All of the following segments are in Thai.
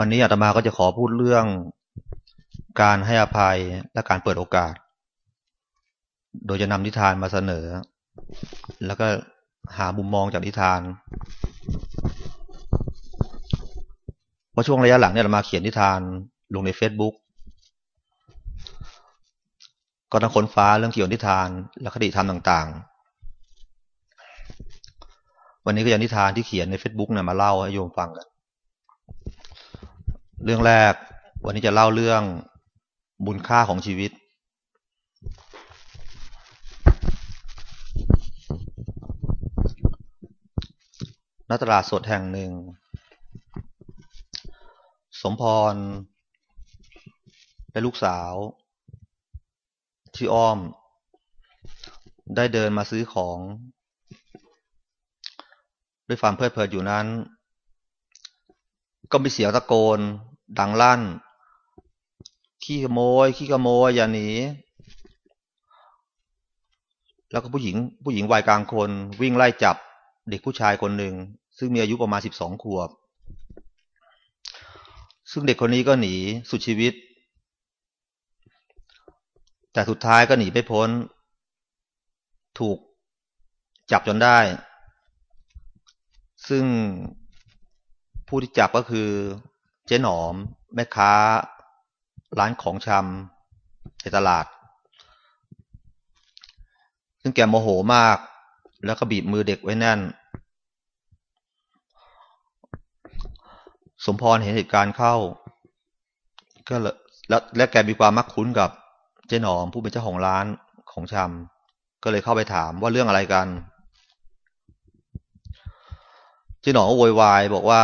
วันนี้อาตมาก็จะขอพูดเรื่องการให้อภัยและการเปิดโอกาส โดยจะนำนิทานมาเสนอ แล้วก็หามุมมองจากนิทานเพราะช่วงระยะหลังเนี่ยเรามาเขียนนิทานลงใน Facebook ก็ต้งค้นฟ้าเรื่องเกี่ยวกับนิทาน และคติธรรมต่างๆ วันนี้ก็ยังนิทานที่เขียนใน Facebook เนี่ยมาเล่าให้โยมฟังกัน เรื่องแรก วันนี้จะเล่าเรื่องบุญค่าของชีวิต ณ ตลาดสดแห่งหนึ่ง สมพรและลูกสาวชื่ออ้อม ได้เดินมาซื้อของ ด้วยความเพลิดเพลินอยู่นั้น ก็มีเสียงตะโกน ดังลั่น ขี้ขโมย ขี้ขโมยอย่าหนี แล้วก็ผู้หญิง ผู้หญิงวัยกลางคน วิ่งไล่จับเด็กผู้ชายคนหนึ่ง ซึ่งมีอายุประมาณสิบสองขวบ ซึ่งเด็กคนนี้ก็หนีสุดชีวิต แต่สุดท้ายก็หนีไม่พ้น ถูกจับจนได้ ซึ่งผู้ที่จับก็คือ เจ๊หนอม แม่ค้า ร้านของชำในตลาด ซึ่งแกโมโหมาก แล้วก็บีบมือเด็กไว้แน่น สมพรเห็นเหตุการณ์เข้า ก็แล้วและแกมีความมักคุ้นกับเจ๊หนอมผู้เป็นเจ้าของร้านของชำก็เลยเข้าไปถามว่าเรื่องอะไรกันเจ๊หนอมก็โวยวายบอกว่า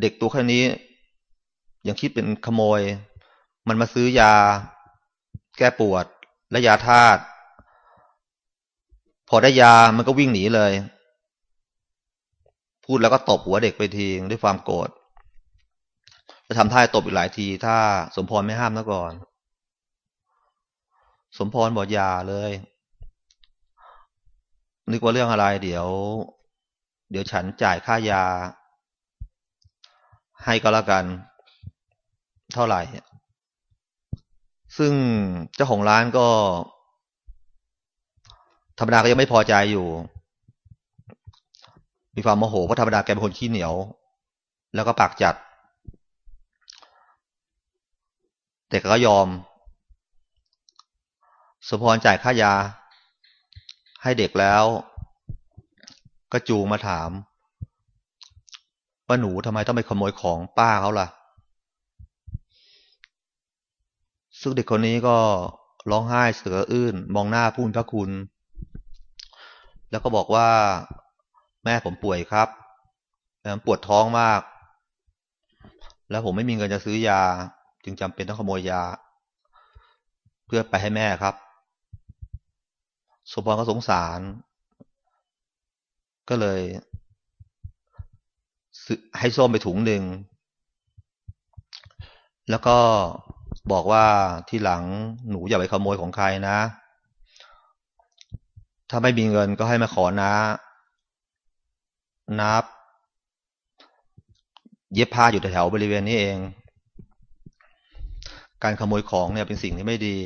เด็กตัวแค่นี้ ยังคิดเป็นขโมย มันมาซื้อยา แก้ปวด และยาธาตุพอได้ยามันก็วิ่งหนีเลย พูดแล้วก็ตบหัวเด็กไปทีด้วยความโกรธจะทำท่าตบอีกหลายที ถ้าสมพรไม่ห้ามซะก่อน สมพรบอกอย่าเลย นึกว่าเรื่องอะไร เดี๋ยว เดี๋ยวฉันจ่ายค่ายา ให้ก็แล้วกัน เท่าไหร่ ซึ่งเจ้าของร้านก็ ธรรมดาก็ยังไม่พอใจอยู่ มีความโมโหเพราะธรรมดาแกเป็นคนขี้เหนียว แล้วก็ปากจัด แต่ก็ยอม สมพรจ่ายค่ายา ให้เด็กแล้ว ก็จูงมาถาม ว่าหนูทำไมต้องไปขโมยของป้าเขาล่ะ ซึ่งเด็กคนนี้ก็ร้องไห้เสืออื้น มองหน้าพูนพระคุณ แล้วก็บอกว่า แม่ผมป่วยครับปวดท้องมาก แล้วผมไม่มีเงินจะซื้อยา จึงจำเป็นต้องขโมยยา เพื่อไปให้แม่ครับสมพรก็สงสาร ก็เลย ให้ส้มไปถุงหนึ่ง แล้วก็บอกว่าที่หลังหนูอย่าไปขโมยของใครนะ ถ้าไม่มีเงินก็ให้มาขอนะนับ เย็บผ้าอยู่แถวบริเวณนี้เอง การขโมยของเนี่ยเป็นสิ่งที่ไม่ดี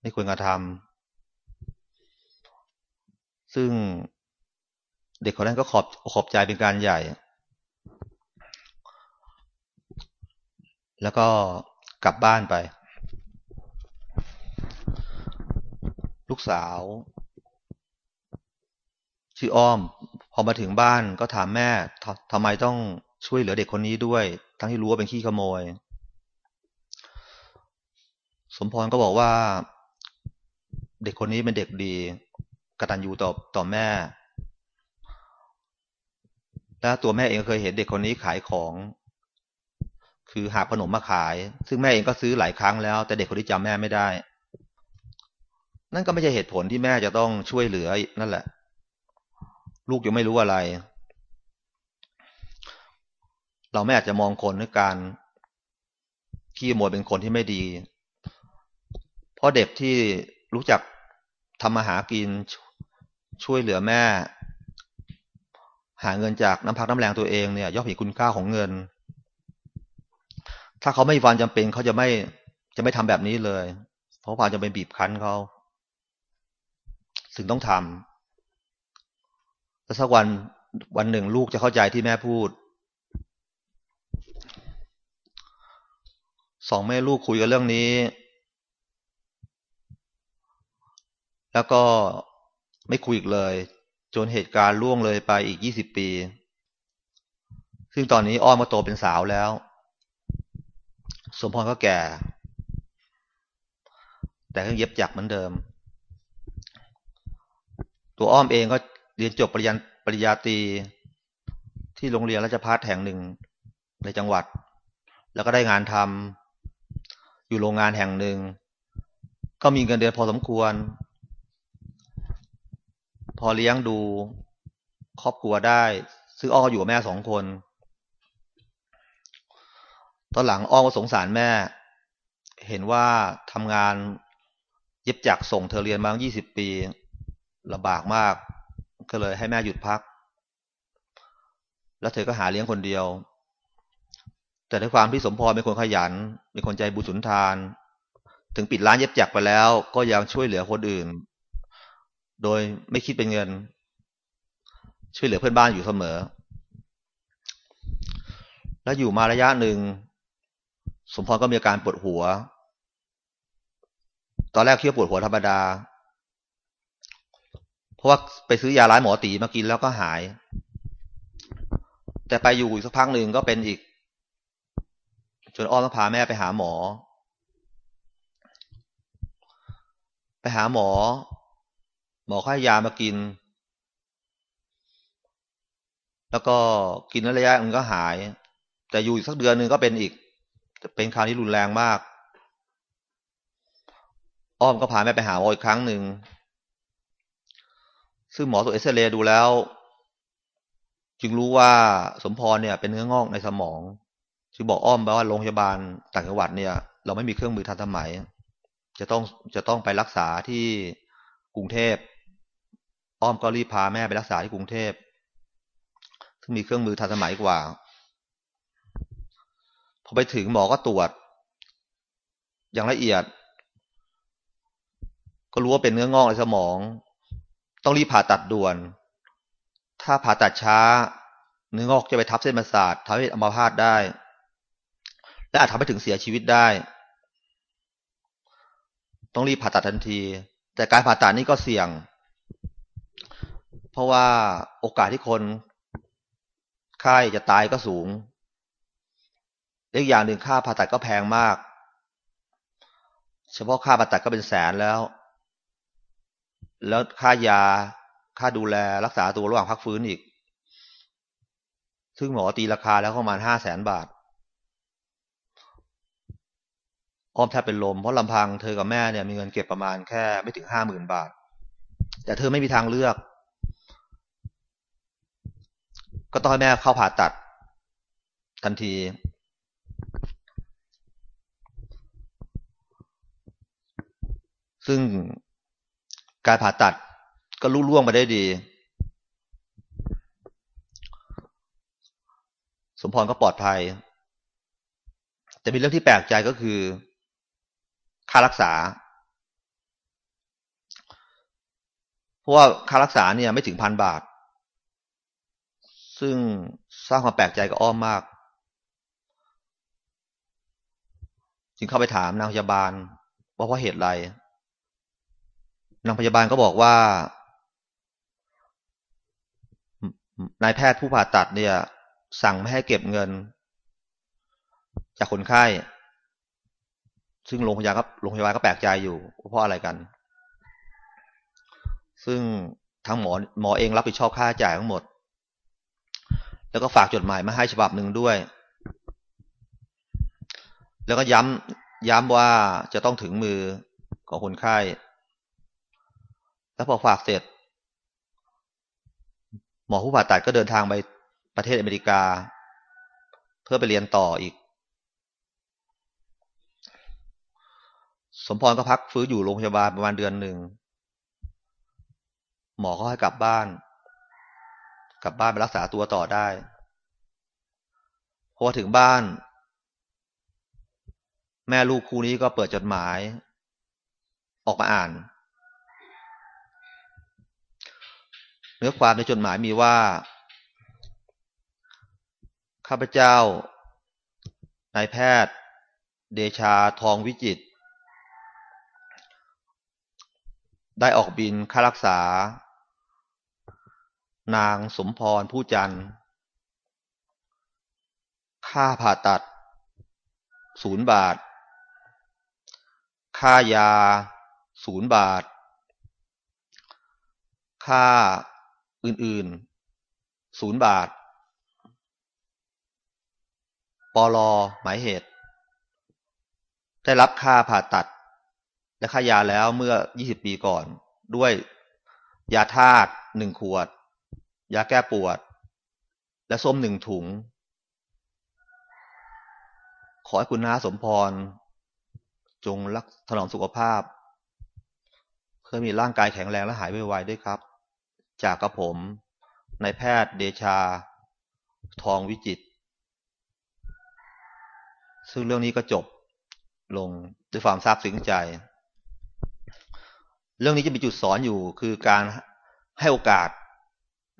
ไม่ควรกระทำซึ่งเด็กคนนั้นก็ขอบขอบใจเป็นการใหญ่ แล้วก็กลับบ้านไป ลูกสาว ชื่ออ้อม พอมาถึงบ้านก็ถามแม่ทำไมต้องช่วยเหลือเด็กคนนี้ด้วย ทั้งที่รู้ว่าเป็นขี้ขโมย สมพรก็บอกว่า เด็กคนนี้เป็นเด็กดีกตัญญูต่อต่อแม่และตัวแม่เองเคยเห็นเด็กคนนี้ขายของ คือหาขนมมาขาย ซึ่งแม่เองก็ซื้อหลายครั้งแล้ว แต่เด็กคนนี้จำแม่ไม่ได้ นั่นก็ไม่ใช่เหตุผลที่แม่จะต้องช่วยเหลือนั่นแหละ ลูกยังไม่รู้อะไร เราไม่อาจจะมองคนด้วยการขี้โมยเป็นคนที่ไม่ดีพราะเด็กที่รู้จักทำมาหากินช่วยเหลือแม่ หาเงินจากน้ำพักน้ำแรงตัวเองเนี่ยย่อมเห็นคุณค่าของเงิน ถ้าเขาไม่มีความจำเป็นเขาจะไม่จะไม่ทำแบบนี้เลย เพราะความจำเป็นบีบคั้นเขาสึงต้องทำแล้วสักวันวันหนึ่งลูกจะเข้าใจที่แม่พูด สองแม่ลูกคุยกันเรื่องนี้ แล้วก็ไม่คุยอีกเลย จนเหตุการณ์ล่วงเลยไปอีกยี่สิบปี ซึ่งตอนนี้อ้อมก็โตเป็นสาวแล้ว สมพรก็แก่ แต่ก็เย็บจักเหมือนเดิม ตัวอ้อมเองก็เรียนจบปริญญาปริญญาตรีที่โรงเรียนราชภัฏแห่งหนึ่งในจังหวัด แล้วก็ได้งานทำอยู่โรงงานแห่งหนึ่ง ก็มีเงินเดือนพอสมควร พอเลี้ยงดูครอบครัวได้ซึ่งอ้ออยู่กับแม่สองคน ตอนหลังอ้อมก็สงสารแม่ เห็นว่าทำงานเย็บจักส่งเธอเรียนมาตั้งยี่สิบปีลำบากมาก ก็เลยให้แม่หยุดพัก แล้วเธอก็หาเลี้ยงคนเดียว แต่ด้วยความที่สมพรเป็นคนขยันเป็นคนใจบุญสุนทาน ถึงปิดร้านเย็บจักรไปแล้ว ก็ยังช่วยเหลือคนอื่น โดยไม่คิดเป็นเงิน ช่วยเหลือเพื่อนบ้านอยู่เสมอ แล้วอยู่มาระยะหนึ่ง สมพรก็มีอาการปวดหัว ตอนแรกคิดว่าปวดหัวธรรมดา เพราะว่าไปซื้อยาร้ายหมอตีมากินแล้วก็หาย แต่ไปอยู่อีกสักพักหนึ่งก็เป็นอีก จนอ้อมต้องพาแม่ไปหาหมอ ไปหาหมอ หมอให้ยามากิน แล้วก็กินระยะมันก็หาย แต่อยู่อีกสักเดือนหนึ่งก็เป็นอีก เป็นคราวที่รุนแรงมาก อ้อมก็พาแม่ไปหาหมออีกครั้งหนึ่ง ซึ่งหมอตรวจเอ็กซเรย์ดูแล้ว จึงรู้ว่าสมพรเนี่ย เป็นเนื้องอกในสมอง จึงบอกอ้อมไปว่าโรงพยาบาลต่างจังหวัดเนี่ย เราไม่มีเครื่องมือทันสมัย จะต้องจะต้องไปรักษาที่กรุงเทพ อ้อมก็รีบพาแม่ไปรักษาที่กรุงเทพซึ่งมีเครื่องมือทันสมัยกว่า ไปถึงหมอก็ตรวจ อย่างละเอียด ก็รู้ว่าเป็นเนื้องอกในสมอง ต้องรีบผ่าตัดด่วน ถ้าผ่าตัดช้า เนื้องอกจะไปทับเส้นประสาททำให้อัมพาตได้ และอาจทำให้ถึงเสียชีวิตได้ ต้องรีบผ่าตัดทันที แต่การผ่าตัดนี่ก็เสี่ยง เพราะว่าโอกาสที่คนไข้จะตายก็สูง อีกอย่างหนึ่งค่าผ่าตัดก็แพงมาก เฉพาะค่าผ่าตัดก็เป็นแสนแล้ว แล้วค่ายา ค่าดูแลรักษาตัวระหว่างพักฟื้นอีก ซึ่งหมอตีราคาแล้วประมาณห้าแสนบาท อ้อมแทบเป็นลม เพราะลำพังเธอกับแม่เนี่ยมีเงินเก็บประมาณแค่ไม่ถึงห้าหมื่นบาท แต่เธอไม่มีทางเลือก ก็ต้องให้แม่เข้าผ่าตัดทันที ซึ่งการผ่าตัดก็ลุล่วงไปได้ดี สมพรก็ปลอดภัย แต่มีเรื่องที่แปลกใจก็คือ ค่ารักษา เพราะว่าค่ารักษาเนี่ยไม่ถึงพันบาท ซึ่งสร้างความแปลกใจกับอ้อมมาก จึงเข้าไปถามนางพยาบาลว่าเพราะเหตุไร นางพยาบาลก็บอกว่า นายแพทย์ผู้ผ่าตัดเนี่ย สั่งไม่ให้เก็บเงิน จากคนไข้ ซึ่งโรงพยาบาลก็โรงพยาบาลก็แปลกใจอยู่เพราะอะไรกัน ซึ่งทางหมอหมอเองรับผิดชอบค่าใช้จ่ายทั้งหมด แล้วก็ฝากจดหมายมาให้ฉบับหนึ่งด้วย แล้วก็ย้ำย้ำว่าจะต้องถึงมือของคนไข้ แล้วพอฝากเสร็จ หมอผู้ผ่าตัดก็เดินทางไปประเทศอเมริกา เพื่อไปเรียนต่ออีก สมพรก็พักฟื้นอยู่โรงพยาบาลประมาณเดือนหนึ่ง หมอก็ให้กลับบ้าน กลับบ้านไปรักษาตัวต่อได้พอถึงบ้าน แม่ลูกคู่นี้ก็เปิดจดหมาย ออกมาอ่าน เนื้อความในจดหมายมีว่า ข้าพเจ้านายแพทย์ เดชาทองวิจิต ได้ออกบินค่ารักษา นางสมพรผู้จันทร์ค่าผ่าตัดศูนย์บาท ค่ายาศูนย์บาท ค่าอื่นๆศูนย์บาท ปลอหมายเหตุ ได้รับค่าผ่าตัด และค่ายาแล้วเมื่อ 20 ปีก่อน ด้วยยาธาตุหนึ่งขวด ยาแก้ปวด และส้มหนึ่งถุง ขอให้คุณน้าสมพร จงรักถนอมสุขภาพ เพื่อมีร่างกายแข็งแรงและหายไวๆด้วยครับ จากกระผมนายแพทย์เดชา ทองวิจิต ซึ่งเรื่องนี้ก็จบลงด้วยความซาบซึ้งใจ เรื่องนี้จะมีจุดสอนอยู่คือการให้โอกาส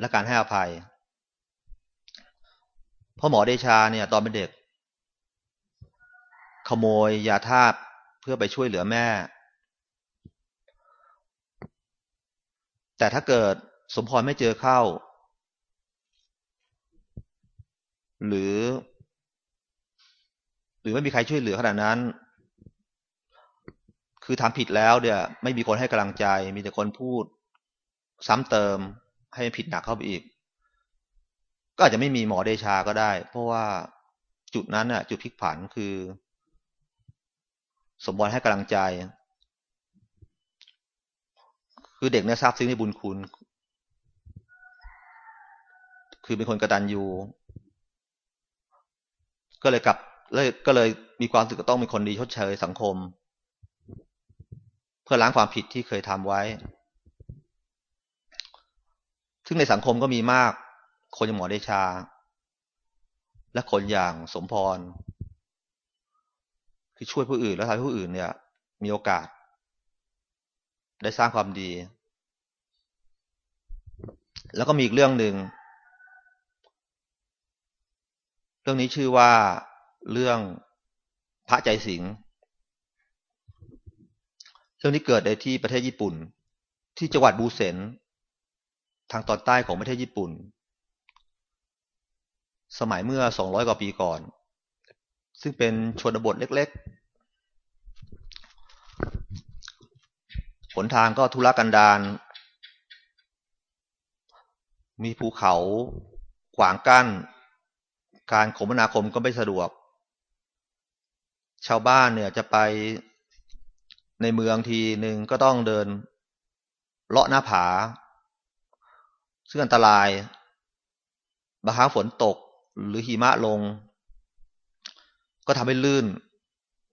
และการให้อภัยพราะหมอเดชาเนี่ย ตอนเป็นเด็ก ขโมยยาธาตุ เพื่อไปช่วยเหลือแม่ แต่ถ้าเกิดสมพรไม่เจอเข้า หรือ หรือไม่มีใครช่วยเหลือขนาดนั้น คือทำผิดแล้วเดี๋ยไม่มีคนให้กำลังใจ มีแต่คนพูด ซ้ำเติมให้ผิดหนักเข้าไปอีก ก็อาจจะไม่มีหมอเดชาก็ได้ เพราะว่าจุดนั้นน่ะ จุดพลิกผันคือ สมบูรณ์ให้กำลังใจ คือเด็กเนี่ยทราบซึ้งในบุญคุณ คือเป็นคนกระตันยูก็เลยกลับเลยก็เลยมีความสึกต้องเป็นคนดีชดเชยสังคม เพื่อล้างความผิดที่เคยทำไว้ ซึ่งในสังคมก็มีมาก คนอย่างหมอเดชา และคนอย่างสมพร ที่ช่วยผู้อื่นแล้วทำให้ผู้อื่นเนี่ย มีโอกาส ได้สร้างความดี แล้วก็มีอีกเรื่องหนึ่งเรื่องนี้ชื่อว่าเรื่องพระใจสิงเรื่องนี้เกิดในที่ประเทศญี่ปุ่น ที่จังหวัดบูเซนทางตอนใต้ของประเทศญี่ปุ่น สมัยเมื่อ 200 กว่าปีก่อน ซึ่งเป็นชนบทเล็ก ๆผลทางก็ทุรกันดารมีภูเขาขวางกั้น การคมนาคมก็ไม่สะดวก ชาวบ้านเนี่ยจะไปในเมืองทีหนึ่งก็ต้องเดิน เลาะหน้าผา ซึ่งอันตรายบางครั้งฝนตกหรือหิมะลง ก็ทำให้ลื่น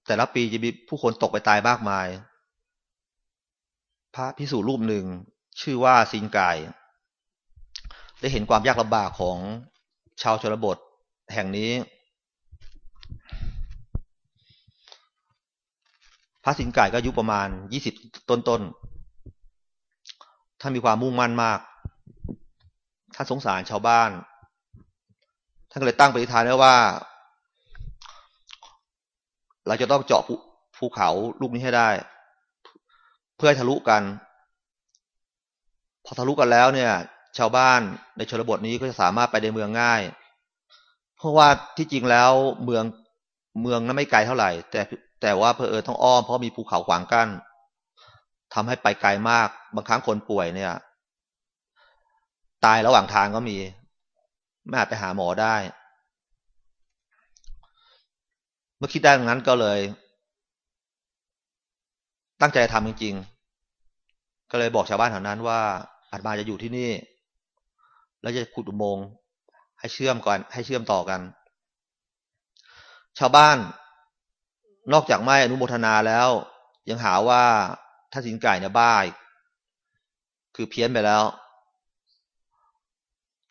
แต่ละปีจะมีผู้คนตกไปตายมากมาย พระพิสูรรูปหนึ่ง ชื่อว่าซินกาย ได้เห็นความยากลำบากของชาวชนบทแห่งนี้ พระสินกายก็อายุประมาณยี่สิบต้นๆท่านมีความมุ่งมั่นมาก ท่านสงสารชาวบ้าน ท่านก็เลยตั้งปฏิฐานไว้ว่า เราจะต้องเจาะภูเขาลูกนี้ให้ได้ เพื่อทะลุกัน พอทะลุกันแล้วเนี่ย ชาวบ้านในชนบทนี้ก็จะสามารถไปในเมืองง่าย เพราะว่าที่จริงแล้วเมืองเมืองนั้นไม่ไกลเท่าไหร่ แต่แต่ว่าเพอเออต้องอ้อมเพราะมีภูเขาขวางกั้นทำให้ไปไกลมาก บางครั้งคนป่วยเนี่ย ตายระหว่างทางก็มี ไม่อาจไปหาหมอได้ เมื่อคิดได้งนั้นก็เลย ตั้งใจทำจริง ๆ ก็เลยบอกชาวบ้านแถวนั้นว่าอาตมาจะอยู่ที่นี่ แล้วจะขุดอุโมงค์ให้เชื่อมก่อนให้เชื่อมต่อกัน ชาวบ้าน นอกจากไม่อนุโมทนาแล้ว ยังหาว่าท่านสินไก่เนี่ยบ้าคือเพี้ยนไปแล้ว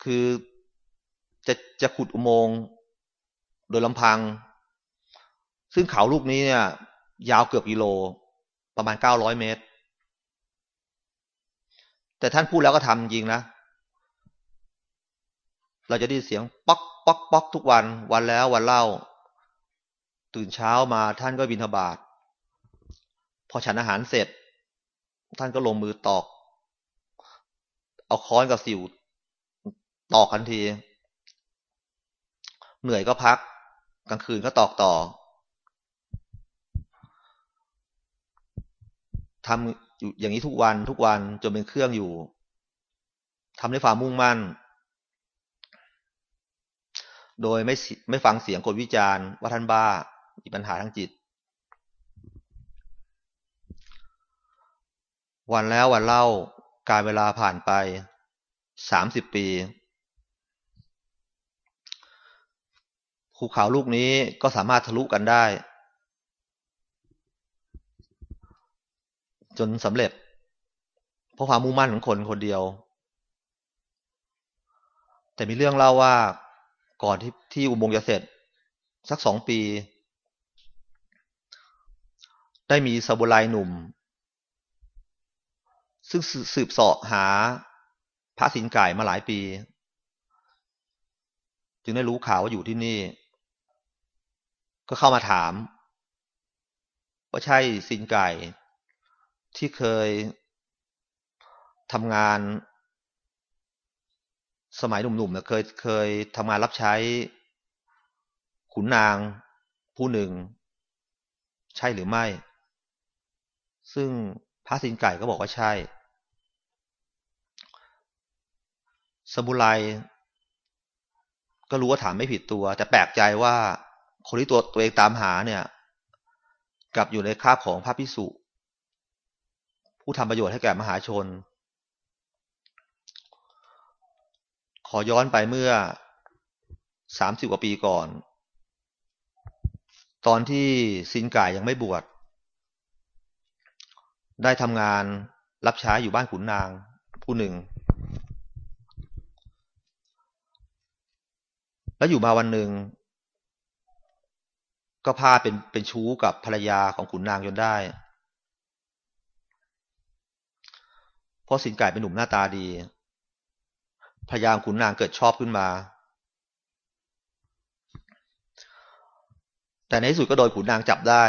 คือจะจะขุดอุโมงค์โดยลำพัง ซึ่งเขาลูกนี้เนี่ย ยาวเกือบกิโล ประมาณเก้าร้อยเมตร แต่ท่านพูดแล้วก็ทำจริงนะ เราจะได้เสียงป๊อกป๊อกป๊อกทุกวัน วันแล้ววันเล่า ตื่นเช้ามาท่านก็บินทบาทพอฉันอาหารเสร็จ ท่านก็ลงมือตอก เอาค้อนกับสิวตอกทันที เหนื่อยก็พัก กลางคืนก็ตอกต่อ ทำอยู่อย่างนี้ทุกวันทุกวันจนเป็นเครื่องอยู่ทำด้วยความมุ่งมั่น โดยไม่ไม่ฟังเสียงกดวิจารณ์ว่าท่านบ้ามีปัญหาทางจิต วันแล้ววันเล่าการเวลาผ่านไปสามสิบปีภูเขาลูกนี้ก็สามารถทะลุกันได้ จนสำเร็จ เพราะความมุ่งมั่นของคนคนเดียว แต่มีเรื่องเล่าว่าก่อนที่ที่อุโมงค์จะเสร็จ สักสองปี ได้มีซาบุไรหนุ่ม ซึ่งสืบเสาะหาพระสินไก่มาหลายปี จึงได้รู้ข่าวว่าอยู่ที่นี่ ก็เข้ามาถามว่าใช่สินไก่ ที่เคยทำงานสมัยหนุ่มๆเนี่ยเคยเคยทำงานรับใช้ขุนนางผู้หนึ่ง ใช่หรือไม่ ซึ่งพระสินไก่ก็บอกว่าใช่ สมุไรก็รู้ว่าถามไม่ผิดตัว แต่แปลกใจว่าคนที่ตัวตัวเองตามหาเนี่ย กลับอยู่ในคาบของพระพิสุ ผู้ทำประโยชน์ให้แก่มหาชน ขอย้อนไปเมื่อสามสิบกว่าปีก่อน ตอนที่ซินก่ายยังไม่บวชได้ทำงานรับใช้อยู่บ้านขุนนางผู้หนึ่ง แล้วอยู่มาวันหนึ่ง ก็พาเป็นเป็นชู้กับภรรยาของขุนนางจนได้ เพราะสินไก่เป็นหนุ่มหน้าตาดีภรรยามขุนนางเกิดชอบขึ้นมา แต่ในที่สุดก็โดยขุนนางจับได้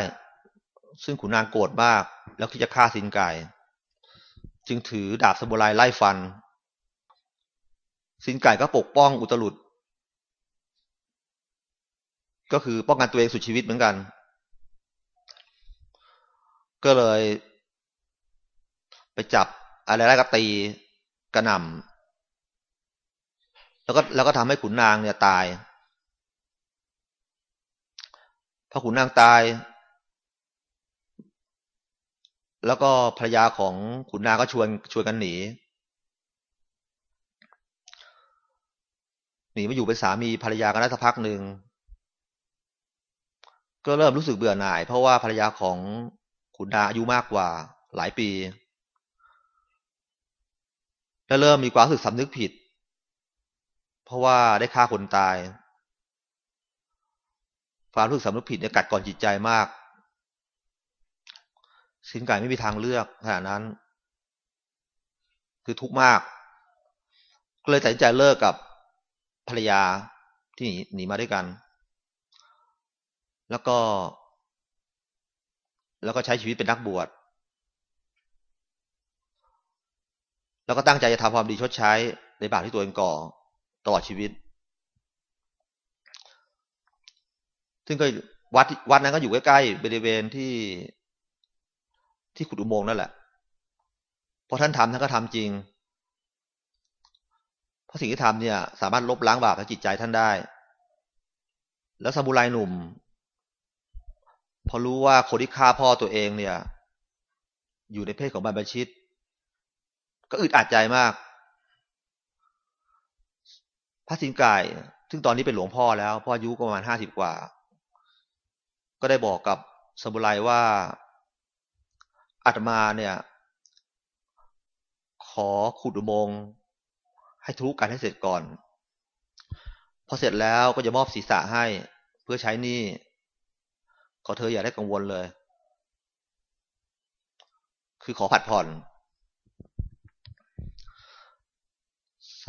ซึ่งขุนนางโกรธมาก แล้วที่จะฆ่าสินไก่ จึงถือดาบสมุไรไล่ฟัน สินไก่ก็ปกป้องอุตลุดก็คือป้องกันตัวเองสุดชีวิตเหมือนกัน ก็เลย ไปจับ อะไรแล้วก็ตีกระหน่ำแล้วก็แล้วก็ทำให้ขุนนางเนี่ยตายพอขุนนางตาย แล้วก็ภรรยาของขุนนางก็ชวนชวนกันหนี หนีมาอยู่เป็นสามีภรรยากันได้สักพักหนึ่ง ก็เริ่มรู้สึกเบื่อหน่าย เพราะว่าภรรยาของขุนดาอายุมากกว่าหลายปี และเริ่มมีความรู้สึกสำนึกผิด เพราะว่าได้ฆ่าคนตาย ความรู้สึกสำนึกผิดเนี่ยกัดก่อนจิตใจมาก สินไก่ไม่มีทางเลือกขณะนั้น คือทุกข์มาก ก็เลยตัดสินใจเลิกกับภรรยาที่หนีหนีมาด้วยกัน แล้วก็ แล้วก็ใช้ชีวิตเป็นนักบวช แล้วก็ตั้งใจจะทำความดีชดใช้ในบาปที่ตัวเองก่อตลอดชีวิต ซึ่งก็วัดวัดนั้นก็อยู่ใกล้ๆบริเวณที่ที่ขุดอุโมงค์นั่นแหละพอท่านทำท่านก็ทำจริง เพราะสิ่งที่ทำเนี่ย สามารถลบล้างบาปในจิตใจท่านได้ แล้วสมุไรหนุ่ม พอรู้ว่าคนที่ฆ่าพ่อตัวเองเนี่ย อยู่ในเพศของบรรพชิต ก็อึดอัดใจมาก พระสิงกาย ซึ่งตอนนี้เป็นหลวงพ่อแล้ว พ่ออายุประมาณห้าสิบกว่า ก็ได้บอกกับสมุไรว่าอาตมาเนี่ย ขอขุดอุโมงค์ให้ทุกกันให้เสร็จก่อน พอเสร็จแล้วก็จะมอบศีรษะให้ เพื่อใช้นี้ขอเธออย่าได้กังวลเลย คือขอผัดผ่อน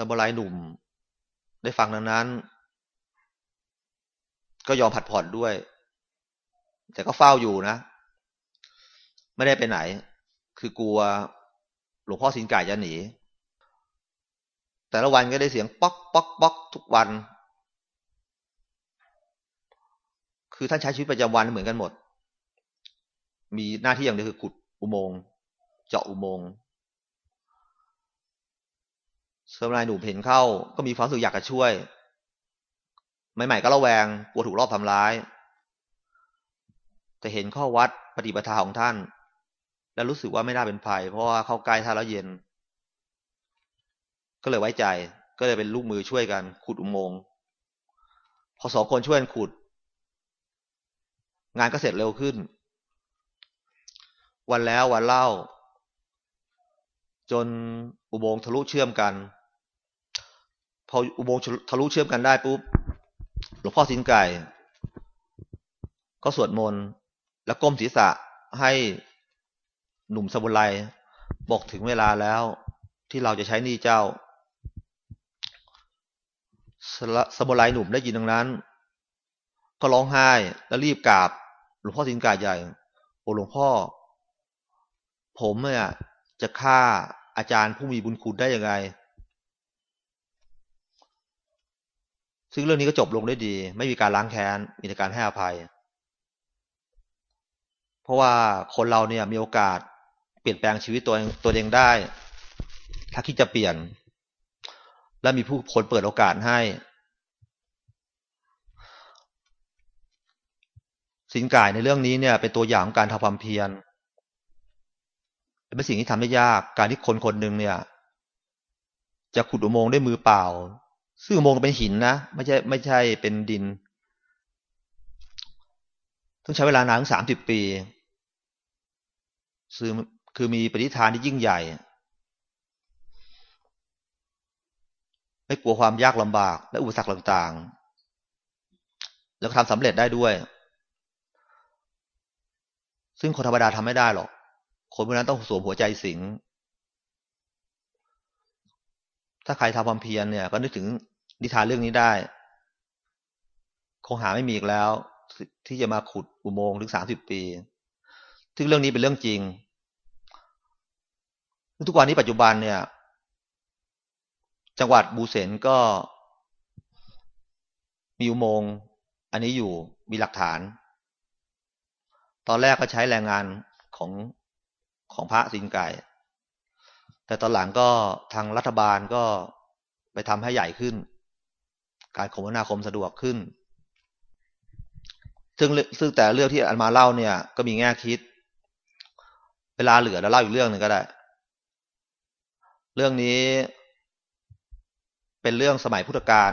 ซาบไลหนุ่ม ได้ฟังดังนั้น ก็ยอมผัดผ่อนด้วย แต่ก็เฝ้าอยู่นะ ไม่ได้ไปไหน คือกลัวหลวงพ่อสินไก่จะหนี แต่ละวันก็ได้เสียงป๊อกป๊อกป๊อกทุกวัน คือท่านใช้ชีวิตประจำวันเหมือนกันหมด มีหน้าที่อย่างเดียวคือขุดอุโมงค์เจาะอุโมงค์ เสมรายหนุ่มเห็นเข้า ก็มีความรู้สึกอยากจะช่วย ใหม่ๆก็ระแวงกลัวถูกรอบทำร้าย แต่เห็นข้อวัดปฏิปทาของท่าน แล้วรู้สึกว่าไม่น่าเป็นภัย เพราะว่าเข้าใกล้ท่านแล้วเย็น ก็เลยไว้ใจ ก็เลยเป็นลูกมือช่วยกัน ขุดอุโมงค์พอสองคนช่วยกันขุด งานก็เสร็จเร็วขึ้น วันแล้ววันเล่า จนอุโมงค์ทะลุเชื่อมกัน พออุโมงค์ทะลุเชื่อมกันได้ปุ๊บหลวงพ่อสินไก่ ก็สวดมนต์แล้วก้มศีรษะให้หนุ่มสมุไรบอกถึงเวลาแล้วที่เราจะใช้นี่เจ้า สมุไรหนุ่มได้ยินดังนั้น ก็ร้องไห้แล้วรีบกราบ หลวงพ่อสินไก่ใหญ่โอ้หลวงพ่อ ผมเนี่ยจะฆ่าอาจารย์ผู้มีบุญคุณได้ยังไง ซึ่งเรื่องนี้ก็จบลงได้ดี ไม่มีการล้างแค้นมีแต่การให้อภัย เพราะว่าคนเราเนี่ยมีโอกาสเปลี่ยนแปลงชีวิตตัวตัวเองได้ ถ้าคิดจะเปลี่ยน และมีผู้คนเปิดโอกาสให้ สินกายในเรื่องนี้เนี่ย เป็นตัวอย่างของการทำความเพียรเป็นสิ่งที่ทำได้ยาก การที่คนคนหนึ่งเนี่ย จะขุดอุโมงค์ด้วยมือเปล่า ซึ่งอุโมงค์เป็นหินนะ ไม่ใช่ไม่ใช่เป็นดิน ต้องใช้เวลานานถึงสามสิบปีคือคือมีปฏิฐานที่ยิ่งใหญ่ ไม่กลัวความยากลำบาก และอุปสรรคต่างๆ แล้วทำสำเร็จได้ด้วย ซึ่งคนธรรมดาทำไม่ได้หรอก คนพวกนั้นต้องสวมหัวใจสิงถ้าใครทำความเพียรเนี่ย ก็นึกถึง นิทานเรื่องนี้ได้ คงหาไม่มีอีกแล้ว ที่จะมาขุดอุโมงค์ถึงสามสิบปีซึ่งเรื่องนี้เป็นเรื่องจริง ทุกวันนี้ปัจจุบันเนี่ย จังหวัดบูเซนก็มีอุโมงค์อันนี้อยู่มีหลักฐาน ตอนแรกก็ใช้แรงงานของของพระสิงไก่ แต่ตอนหลังก็ทางรัฐบาลก็ไปทำให้ใหญ่ขึ้น การคมนาคมสะดวกขึ้น ซึ่งซึ่งแต่เรื่องที่อันมาเล่าเนี่ย ก็มีแง่คิด เวลาเหลือแล้วเล่าอีกเรื่องหนึ่งก็ได้ เรื่องนี้ เป็นเรื่องสมัยพุทธกาล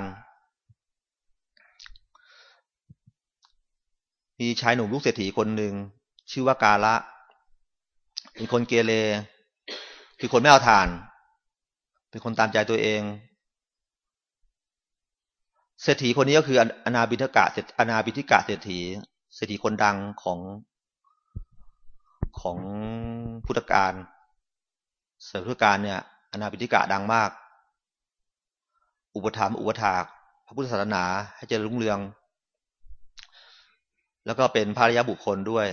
มีชายหนุ่มลูกเศรษฐีคนหนึ่งชื่อว่ากาละ เป็นคนเกเรคือคนไม่เอาทาน เป็นคนตามใจตัวเอง เศรษฐีคนนี้ก็คืออนาบิทกะอนาบิทิกะเศรษฐีเศรษฐีคนดังของของพุทธกาลเสริพุทธกาลเนี่ยอนาบิทิกะดังมาก อุปธรรมอุปถาก พระพุทธศาสนาให้เจริญรุ่งเรือง แล้วก็เป็นภาริยบุคคลด้วย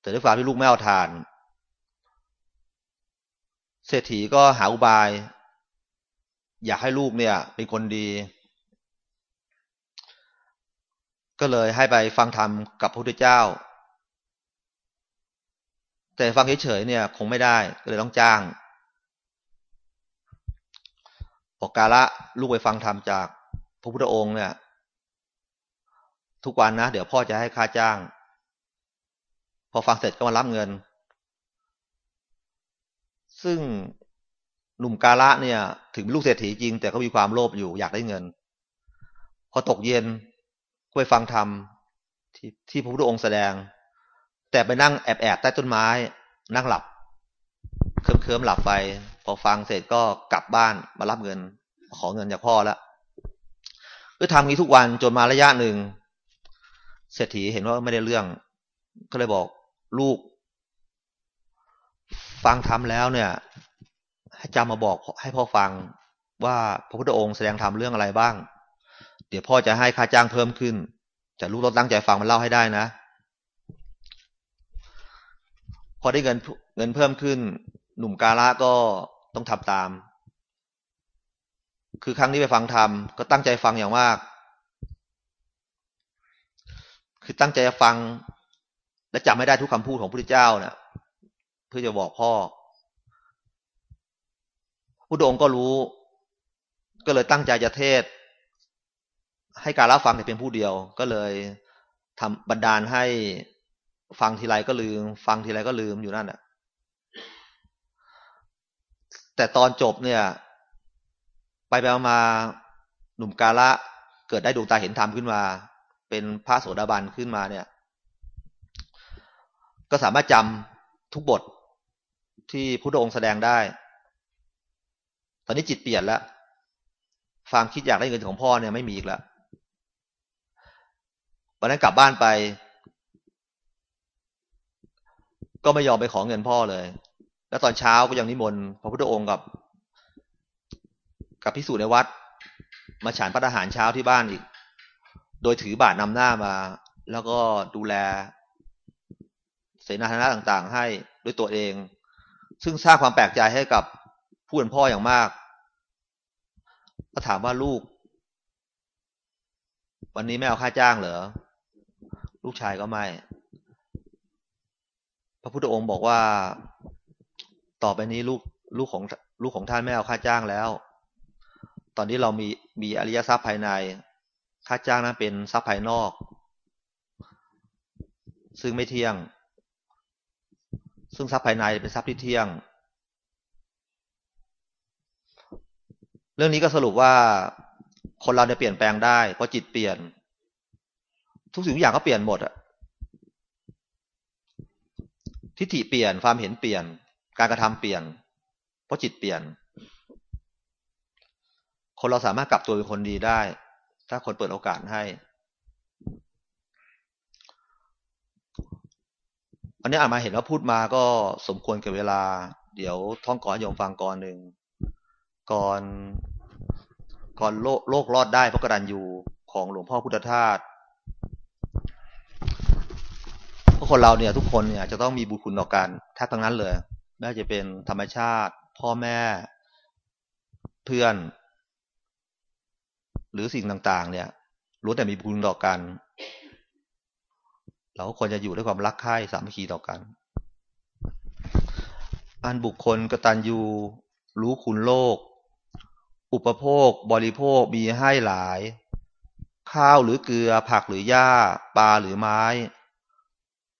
แต่ด้วยความที่ลูกไม่เอาทาน เศรษฐีก็หาอุบาย อยากให้ลูกเนี่ย เป็นคนดี ก็เลยให้ไปฟังธรรมกับพระพุทธเจ้า แต่ฟังเฉยๆเนี่ย คงไม่ได้ก็เลยต้องจ้างบอกกาละลูกไปฟังธรรมจากพระพุทธองค์เนี่ย ทุกวันนะ เดี๋ยวพ่อจะให้ค่าจ้าง พอฟังเสร็จก็มารับเงิน ซึ่ง หนุ่มกาละเนี่ย ถึงเป็นลูกเศรษฐีจริง แต่ก็มีความโลภอยู่อยากได้เงิน พอตกเย็นก็ไปฟังธรรมที่ที่พระพุทธองค์แสดง แต่ไปนั่งแอบแอบใต้ต้นไม้ นั่งหลับ เคลิ้มเคลิ้มหลับไป พอฟังเสร็จก็กลับบ้านมารับเงิน ขอเงินจากพ่อแล้วก็ทำงี้ทุกวันจนมาระยะหนึ่งเศรษฐีเห็นว่าไม่ได้เรื่อง ก็เลยบอกลูก ฟังทำแล้วเนี่ย ให้จำมาบอกให้พ่อฟังว่าพระพุทธองค์แสดงธรรมเรื่องอะไรบ้าง เดี๋ยวพ่อจะให้ค่าจ้างเพิ่มขึ้นจะลูกต้องตั้งใจฟังมันเล่าให้ได้นะ พอได้เงินเงินเพิ่มขึ้น หนุ่มกาละก็ต้องทำตาม คือครั้งนี้ไปฟังธรรมก็ตั้งใจฟังอย่างมาก คือตั้งใจฟัง และจำไม่ได้ทุกคำพูดของพระพุทธเจ้านะเพื่อจะบอกพ่อ องค์ก็รู้ ก็เลยตั้งใจจะเทศ ให้การรับฟังแต่เพียงผู้เดียว ก็เลยทำบันดาลให้ฟังทีไรก็ลืม ฟังทีไรก็ลืมอยู่นั่นแหะแต่ตอนจบเนี่ย ไปไปมาหนุ่มกาละเกิดได้ดวงตาเห็นธรรมขึ้นมา เป็นพระโสดาบันขึ้นมาเนี่ย ก็สามารถจำทุกบทที่พระองค์แสดงได้ ตอนนี้จิตเปลี่ยนแล้วความคิดอยากได้เงินของพ่อเนี่ยไม่มีอีกแล้ววันนั้นกลับบ้านไป ก็ไม่ยอมไปขอเงินพ่อเลย แล้วตอนเช้าก็ยังนิมนต์พระพุทธองค์กับ กับพิสูจน์ในวัด มาฉันพัฒหารเช้าที่บ้านอีก โดยถือบาตรนำหน้ามา แล้วก็ดูแล เสนาธนะต่างๆ ให้ด้วยตัวเอง ซึ่งสร้างความแปลกใจให้กับ ผู้เป็นพ่ออย่างมาก ก็ถามว่าลูก วันนี้ไม่เอาค่าจ้างเหรอ ลูกชายก็ไม่ พระพุทธองค์บอกว่า ต่อไปนี้ลูกลูกของลูกของท่านไม่เอาค่าจ้างแล้ว ตอนนี้เรามีมีอริยทรัพย์ภายใน ค่าจ้างนั้นเป็นทรัพย์ภายนอก ซึ่งไม่เที่ยง ซึ่งทรัพย์ภายในเป็นทรัพย์ที่เที่ยง เรื่องนี้ก็สรุปว่าคนเราเนี่ยเปลี่ยนแปลงได้เพราะจิตเปลี่ยน ทุกสิ่งทุกอย่างก็เปลี่ยนหมดอะทิฏฐิเปลี่ยนความเห็นเปลี่ยน การกระทำเปลี่ยน เพราะจิตเปลี่ยน คนเราสามารถกลับตัวเป็นคนดีได้ ถ้าคนเปิดโอกาสให้อันนี้อ่านมาเห็นว่าพูดมาก็สมควรกับเวลา เดี๋ยวท่องก่อนโยมฟังก่อนหนึ่ง ก่อนก่อนโลกโลกรอดได้เพราะกระดันอยู่ของหลวงพ่อพุทธทาสเพราะคนเราเนี่ย ทุกคนเนี่ยจะต้องมีบุญคุณต่อกันแทบทั้งนั้นเลยไม่ว่าจะเป็นธรรมชาติ พ่อแม่ เพื่อน หรือสิ่งต่าง ๆ เนี่ยรู้แต่มีบุญคุณต่อกัน เราก็ควรจะอยู่ด้วยความรักใคร่สามัคคีต่อกันอันบุคคลกตัญญูรู้คุณโลก อุปโภค บริโภคมีให้หลาย ข้าวหรือเกลือผักหรือหญ้าปลาหรือไม้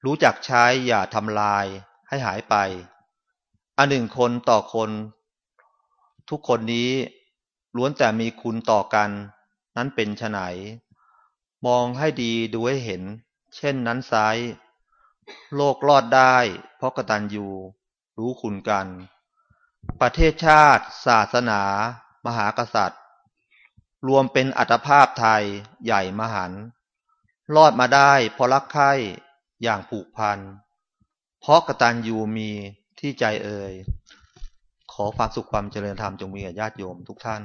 รู้จักใช้อย่าทำลายให้หายไป อันหนึ่งคนต่อคน ทุกคนนี้ล้วนแต่มีคุณต่อกัน นั้นเป็นไฉนมองให้ดีดูให้เห็น เช่นนั้นไซโลกรอดได้ เพราะกตัญญูรู้คุณกัน ประเทศชาติ ศาสนา มหากษัตริย์ รวมเป็นอัตภาพไทยใหญ่มหัน รอดมาได้เพราะรักใคร่อย่างผูกพัน เพราะกตัญญูมีที่ใจเอ่ย ขอความสุขความเจริญธรรมจงมีแก่ญาติโยมทุกท่าน